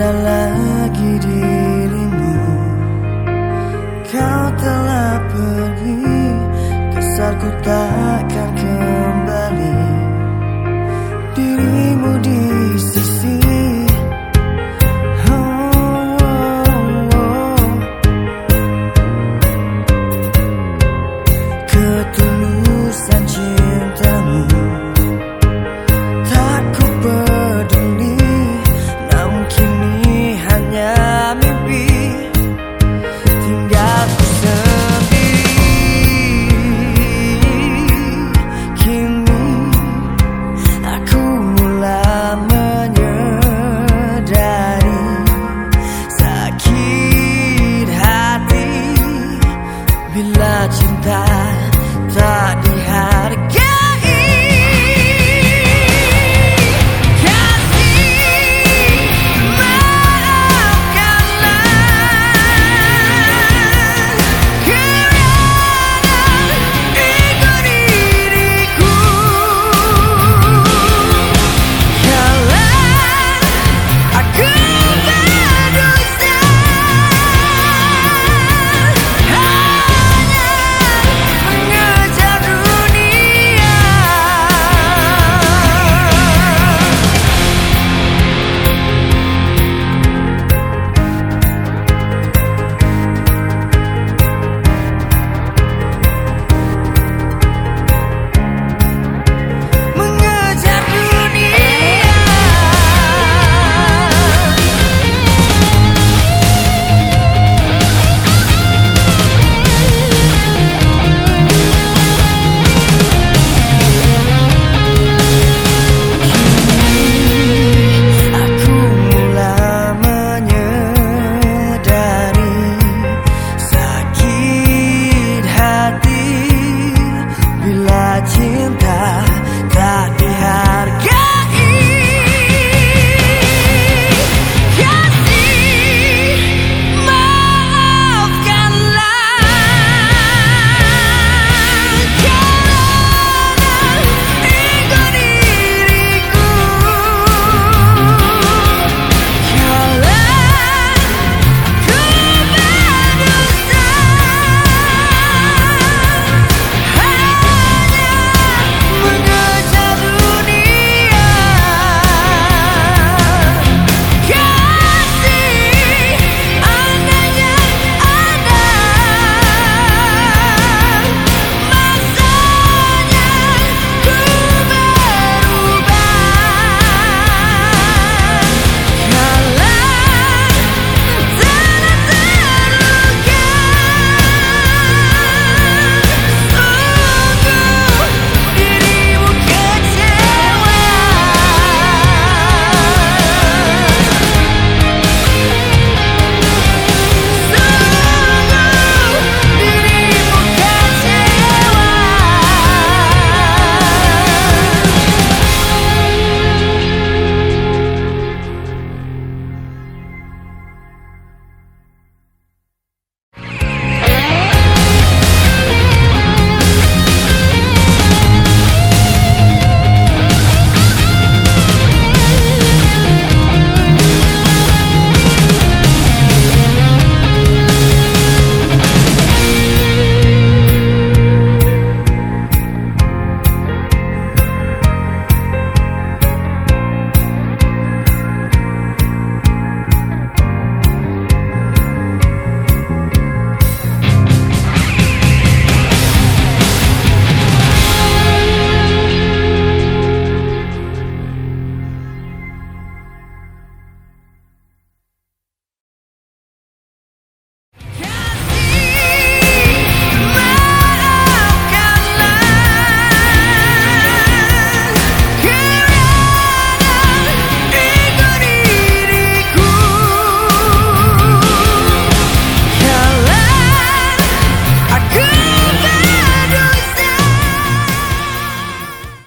ada lagi dirimu. Kau telah pergi Kesal ku takkan kembali.